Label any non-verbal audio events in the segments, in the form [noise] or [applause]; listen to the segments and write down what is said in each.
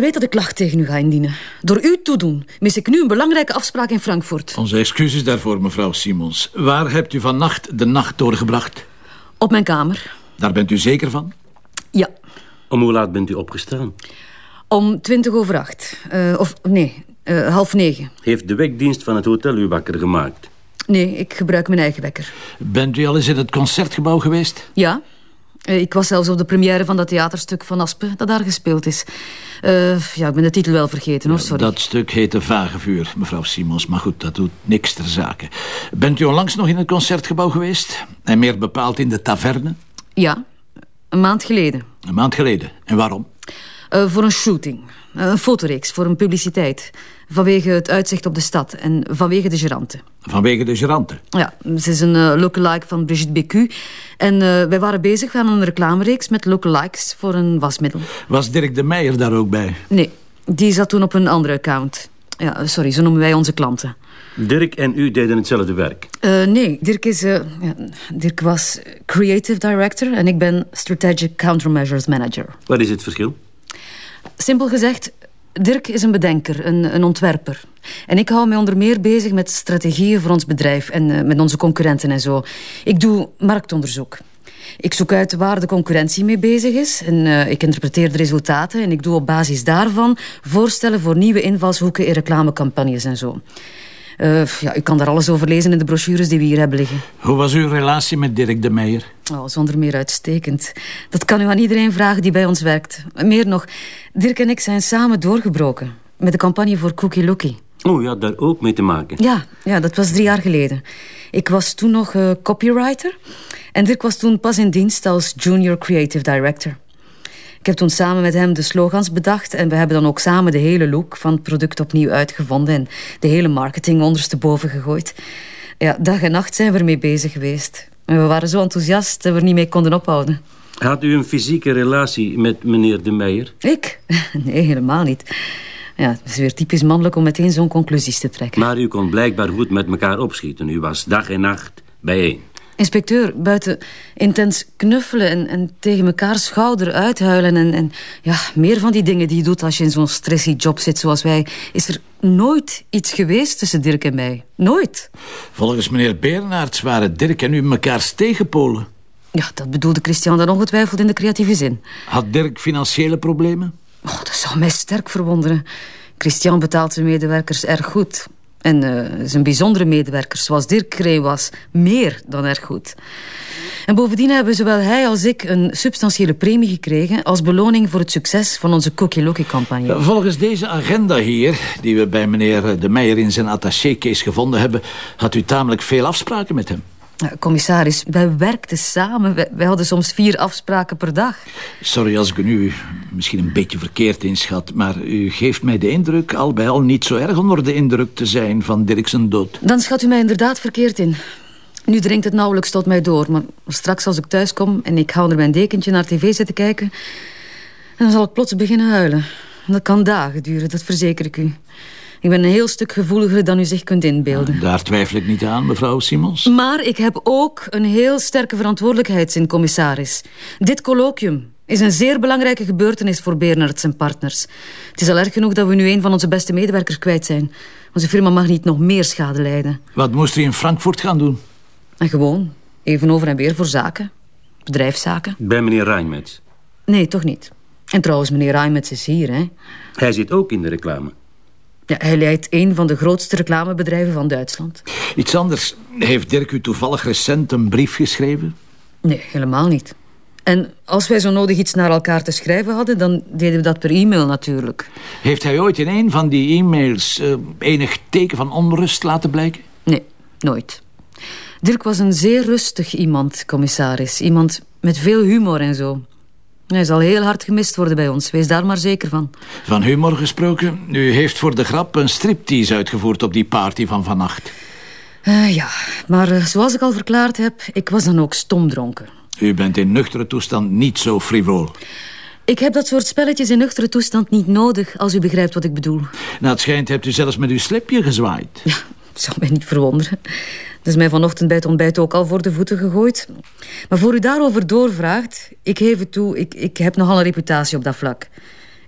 Maar weet dat ik klacht tegen u ga indienen. Door uw toedoen mis ik nu een belangrijke afspraak in Frankfurt. Onze excuses daarvoor, mevrouw Simons. Waar hebt u vannacht de nacht doorgebracht? Op mijn kamer. Daar bent u zeker van? Ja. Om hoe laat bent u opgestaan? Om twintig over acht. Uh, of nee, uh, half negen. Heeft de wekdienst van het hotel u wakker gemaakt? Nee, ik gebruik mijn eigen wekker. Bent u al eens in het concertgebouw geweest? Ja. Uh, ik was zelfs op de première van dat theaterstuk van Aspen dat daar gespeeld is. ja, ik ben de titel wel vergeten hoor, sorry. dat stuk heette Vagevuur, mevrouw Simons. Maar goed, dat doet niks ter zake. Bent u onlangs nog in het concertgebouw geweest? En meer bepaald in de taverne? Ja, een maand geleden. Een maand geleden. En waarom? Uh, voor een shooting. Een fotoreeks, voor een publiciteit. Vanwege het uitzicht op de stad en vanwege de gerante. Vanwege de gerante? Ja, ze is een uh, lookalike van Brigitte Bécu. En wij waren bezig aan een reclamereeks met lookalikes voor een wasmiddel. Was Dirk de Meijer daar ook bij? Nee, die zat toen op een andere account. Ja, sorry, zo noemen wij onze klanten. Dirk en u deden hetzelfde werk? Uh, nee, Dirk, is, uh, ja, Dirk was creative director en ik ben strategic countermeasures manager. Wat is het verschil? Simpel gezegd, Dirk is een bedenker, een, een ontwerper. En ik hou me onder meer bezig met strategieën voor ons bedrijf en uh, met onze concurrenten en zo. Ik doe marktonderzoek. Ik zoek uit waar de concurrentie mee bezig is. En uh, ik interpreteer de resultaten en ik doe op basis daarvan voorstellen voor nieuwe invalshoeken in reclamecampagnes en zo. Uh, ja, u kan daar alles over lezen in de brochures die we hier hebben liggen. Hoe was uw relatie met Dirk de Meijer? Oh, zonder meer uitstekend. Dat kan u aan iedereen vragen die bij ons werkt. Meer nog, Dirk en ik zijn samen doorgebroken. Met de campagne voor Cookie Lookie. Oh, ja, daar ook mee te maken? Ja, ja, dat was drie jaar geleden. Ik was toen nog uh, copywriter. En Dirk was toen pas in dienst als junior creative director. Ik heb toen samen met hem de slogans bedacht... en we hebben dan ook samen de hele look van het product opnieuw uitgevonden... en de hele marketing ondersteboven gegooid. Ja, dag en nacht zijn we ermee bezig geweest. En we waren zo enthousiast dat we er niet mee konden ophouden. Had u een fysieke relatie met meneer De Meijer? Ik? [laughs] Nee, helemaal niet. Ja, het is weer typisch mannelijk om meteen zo'n conclusies te trekken. Maar u kon blijkbaar goed met elkaar opschieten. U was dag en nacht bijeen. Inspecteur, buiten intens knuffelen en, en tegen elkaar schouder uithuilen... En, en ja, meer van die dingen die je doet als je in zo'n stressy job zit zoals wij... is er nooit iets geweest tussen Dirk en mij. Nooit. Volgens meneer Bernards waren Dirk en u mekaars tegenpolen. Ja, dat bedoelde Christian dan ongetwijfeld in de creatieve zin. Had Dirk financiële problemen? Oh, dat zou mij sterk verwonderen. Christian betaalt zijn medewerkers erg goed. En zijn bijzondere medewerkers, zoals Dirk Kree was, meer dan erg goed. En bovendien hebben zowel hij als ik een substantiële premie gekregen... als beloning voor het succes van onze Cookie Loki-campagne. Volgens deze agenda hier, die we bij meneer De Meijer in zijn attaché-case gevonden hebben... had u tamelijk veel afspraken met hem. Commissaris, wij werkten samen. Wij, hadden soms vier afspraken per dag. Sorry als ik u nu misschien een beetje verkeerd inschat... maar u geeft mij de indruk al bij al niet zo erg onder de indruk te zijn van Dirksen dood. Dan schat u mij inderdaad verkeerd in. Nu dringt het nauwelijks tot mij door, maar straks als ik thuis kom... en ik hou er mijn dekentje naar tv zitten kijken... dan zal ik plots beginnen huilen. Dat kan dagen duren, dat verzeker ik u. Ik ben een heel stuk gevoeliger dan u zich kunt inbeelden. daar twijfel ik niet aan, mevrouw Simons. Maar ik heb ook een heel sterke verantwoordelijkheidszin, commissaris. Dit colloquium is een zeer belangrijke gebeurtenis voor Bernards en partners. Het is al erg genoeg dat we nu een van onze beste medewerkers kwijt zijn. Onze firma mag niet nog meer schade lijden. Wat moest u in Frankfurt gaan doen? En gewoon, even over en weer voor zaken. Bedrijfszaken. Bij meneer Rijnmets? Nee, toch niet. En trouwens, meneer Rijnmets is hier, hè. Hij zit ook in de reclame. Ja, hij leidt een van de grootste reclamebedrijven van Duitsland. Iets anders. Heeft Dirk u toevallig recent een brief geschreven? Nee, helemaal niet. En als wij zo nodig iets naar elkaar te schrijven hadden... dan deden we dat per e-mail natuurlijk. Heeft hij ooit in een van die e-mails... Uh, enig teken van onrust laten blijken? Nee, nooit. Dirk was een zeer rustig iemand, commissaris. Iemand met veel humor en zo. Hij zal heel hard gemist worden bij ons, wees daar maar zeker van. Van humor gesproken, u heeft voor de grap een striptease uitgevoerd op die party van vannacht. Uh, ja, maar uh, zoals ik al verklaard heb, ik was dan ook stomdronken. U bent in nuchtere toestand niet zo frivol. Ik heb dat soort spelletjes in nuchtere toestand niet nodig, als u begrijpt wat ik bedoel. Na het schijnt hebt u zelfs met uw slipje gezwaaid. Ja, zal mij niet verwonderen. Dat is mij vanochtend bij het ontbijt ook al voor de voeten gegooid. Maar voor u daarover doorvraagt, ik geef het toe, ik, ik heb nogal een reputatie op dat vlak.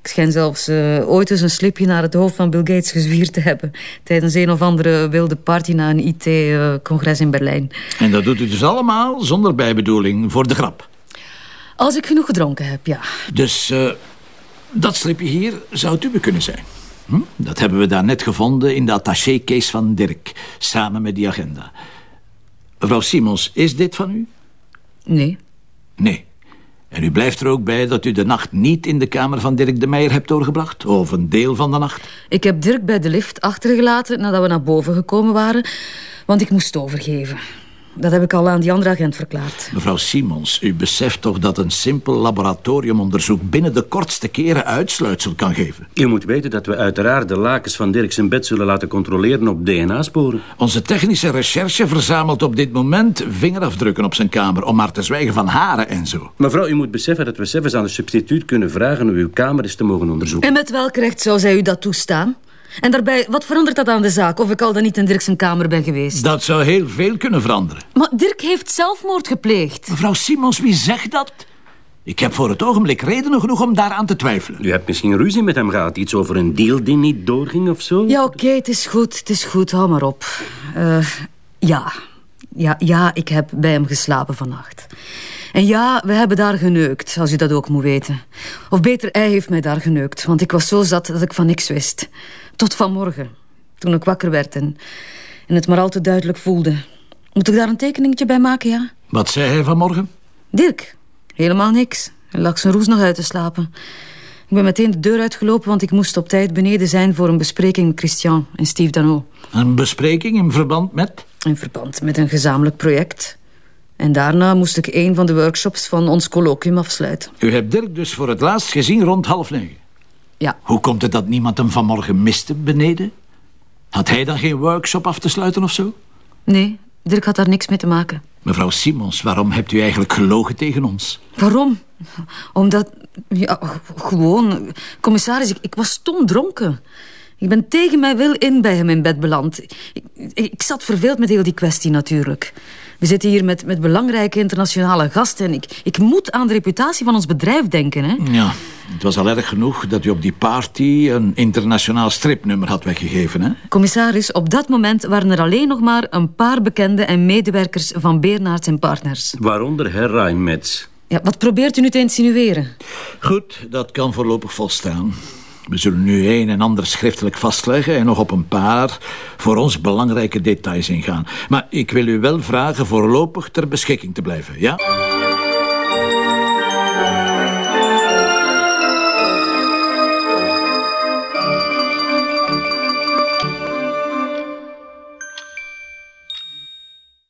Ik schijn zelfs uh, ooit eens een slipje naar het hoofd van Bill Gates gezwierd te hebben... tijdens een of andere wilde party na een IT-congres in Berlijn. En dat doet u dus allemaal zonder bijbedoeling, voor de grap? Als ik genoeg gedronken heb, ja. Dus uh, dat slipje hier zou het uwe kunnen zijn? Hm? Dat hebben we daar net gevonden in de attaché-case van Dirk, samen met die agenda. Mevrouw Simons, is dit van u? Nee. Nee. En u blijft er ook bij dat u de nacht niet in de kamer van Dirk de Meijer hebt doorgebracht? Of een deel van de nacht? Ik heb Dirk bij de lift achtergelaten nadat we naar boven gekomen waren, want ik moest overgeven. Dat heb ik al aan die andere agent verklaard. Mevrouw Simons, u beseft toch dat een simpel laboratoriumonderzoek... binnen de kortste keren uitsluitsel kan geven? U moet weten dat we uiteraard de lakens van Dirk zijn bed zullen laten controleren op DNA-sporen. Onze technische recherche verzamelt op dit moment vingerafdrukken op zijn kamer... om maar te zwijgen van haren en zo. Mevrouw, u moet beseffen dat we zelfs aan de substituut kunnen vragen... om uw kamer eens te mogen onderzoeken. En met welk recht zou zij u dat toestaan? En daarbij, wat verandert dat aan de zaak? Of ik al dan niet in Dirk zijn kamer ben geweest? Dat zou heel veel kunnen veranderen. Maar Dirk heeft zelfmoord gepleegd. Mevrouw Simons, wie zegt dat? Ik heb voor het ogenblik redenen genoeg om daaraan te twijfelen. U hebt misschien ruzie met hem gehad. Iets over een deal die niet doorging of zo? Ja, oké, het is goed. Het is goed, hou maar op. Uh, ja. ja. Ja, ik heb bij hem geslapen vannacht. En ja, we hebben daar geneukt, als u dat ook moet weten. Of beter, hij heeft mij daar geneukt. Want ik was zo zat dat ik van niks wist. Tot vanmorgen, toen ik wakker werd en, en het maar al te duidelijk voelde. Moet ik daar een tekeningetje bij maken, ja? Wat zei hij vanmorgen? Dirk, helemaal niks. Hij lag zijn roes nog uit te slapen. Ik ben meteen de deur uitgelopen, want ik moest op tijd beneden zijn... voor een bespreking met Christian en Steve Dano. Een bespreking in verband met? In verband met een gezamenlijk project. En daarna moest ik een van de workshops van ons colloquium afsluiten. U hebt Dirk dus voor het laatst gezien rond half negen? Ja. Hoe komt het dat niemand hem vanmorgen miste beneden? Had hij dan geen workshop af te sluiten of zo? Nee, Dirk had daar niks mee te maken. Mevrouw Simons, waarom hebt u eigenlijk gelogen tegen ons? Waarom? Omdat... Ja, gewoon... Commissaris, ik, ik was stom dronken. Ik ben tegen mijn wil in bij hem in bed beland. Ik, ik, zat verveeld met heel die kwestie natuurlijk. We zitten hier met, met belangrijke internationale gasten... en ik, ik moet aan de reputatie van ons bedrijf denken. Hè? Ja, het was al erg genoeg dat u op die party... een internationaal stripnummer had weggegeven, hè? Commissaris, op dat moment waren er alleen nog maar... een paar bekende en medewerkers van Beernaerts en Partners. Waaronder herr Reinmetz. Ja, wat probeert u nu te insinueren? Goed, dat kan voorlopig volstaan. We zullen nu een en ander schriftelijk vastleggen en nog op een paar voor ons belangrijke details ingaan. Maar ik wil u wel vragen voorlopig ter beschikking te blijven, ja?